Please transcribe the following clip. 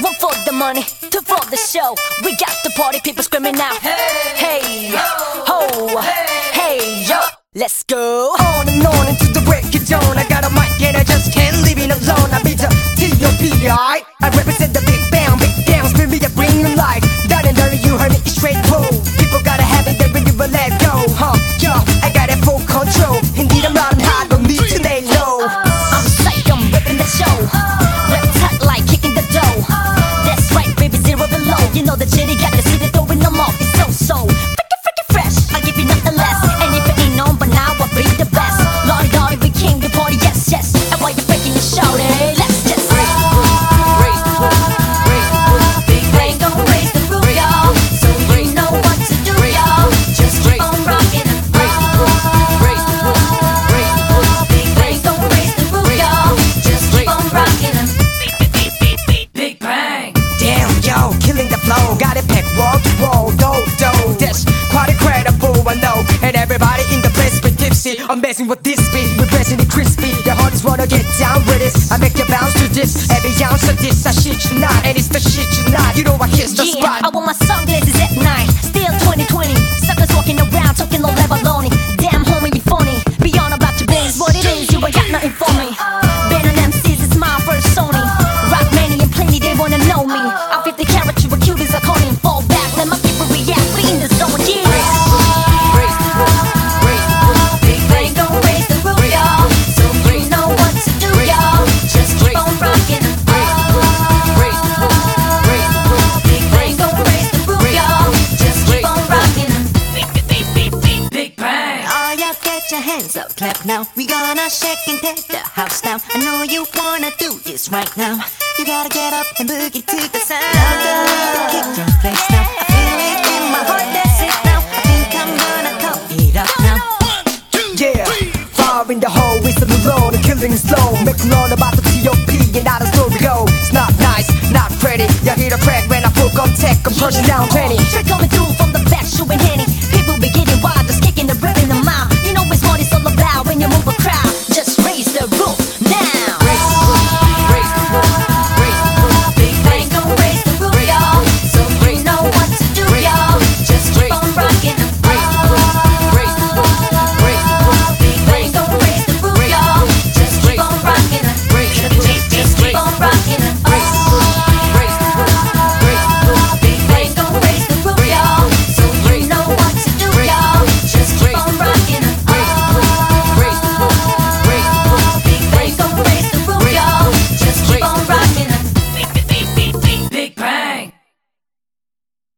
One for the money, two for the show. We got the party people screaming out. Hey, hey, ho, hey, yo. Let's go. On and on into the breaking zone. I got a mic and I just everybody in the place be tipsy. Amazing with this beat, we're pressing it crispy. The hardest wanna get down with it. I make you bounce to this. Every ounce of this, I shit you not. And it's the shit you not. You know I hit the Yeah, I want my sunglasses at night. Still 2020. Suckers walking around talking low level lonely. Damn, homie, you funny. Beyond about your biz, what it is, you ain't got nothing for me. Hands up, clap now. We gonna shake and take the house down. I know you wanna do this right now. You gotta get up and boogie to the sound. The kick drum place now. I feel it in my heart, that's it now. I think I'm gonna call it up now. Yeah, fire in the hole, it's the alone, killing is slow. Make you learn about the T.O.P. and how the story go. It's not nice, not pretty. You hear the crack when I pull on tech, I'm pushing down 20. Trick coming through from the back, shooting Henny.